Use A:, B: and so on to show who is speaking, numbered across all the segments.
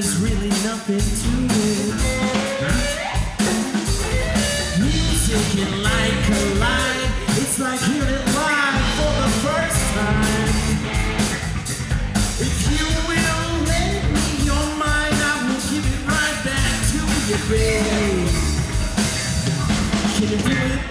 A: there's really nothing to it. Music and light collide. It's like hearing live for the first time. If you will lend me your mind, I will give it right back to you, babe. Can you do it?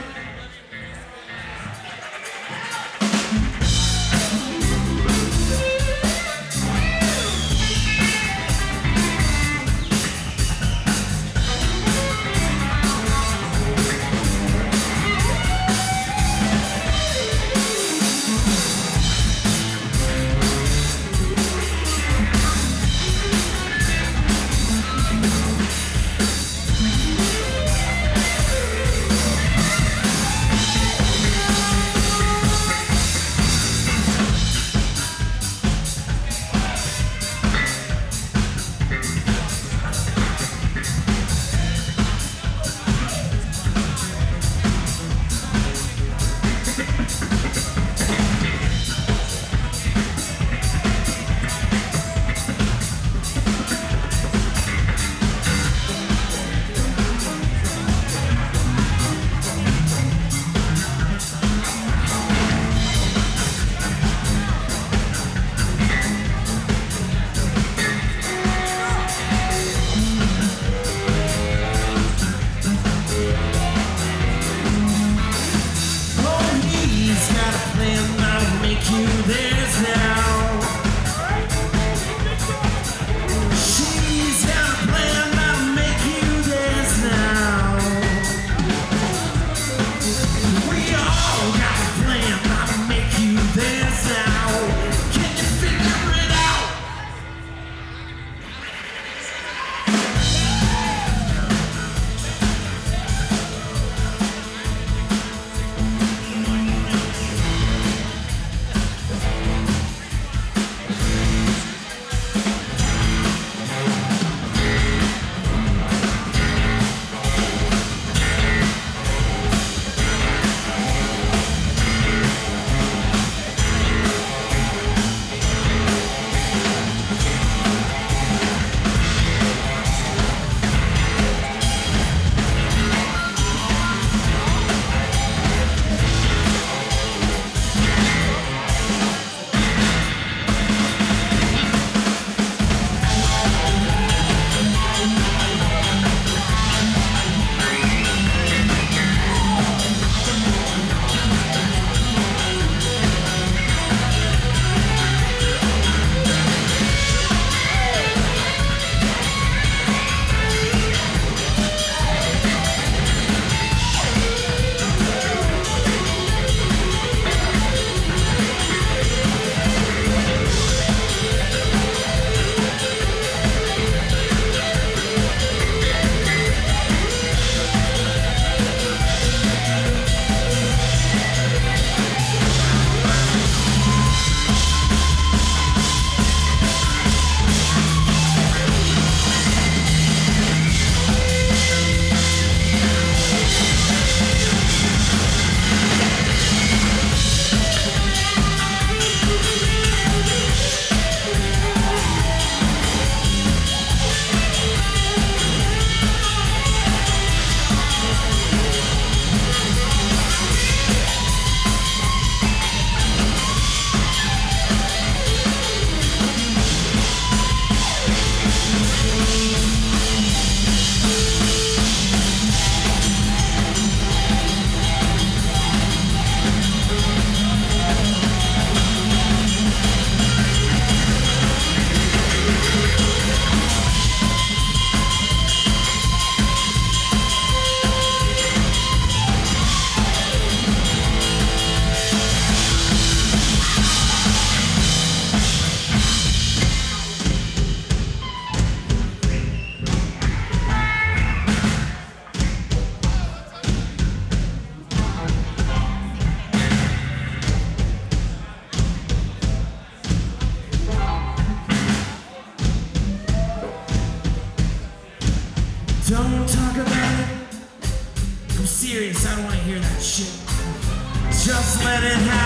A: Just let it happen.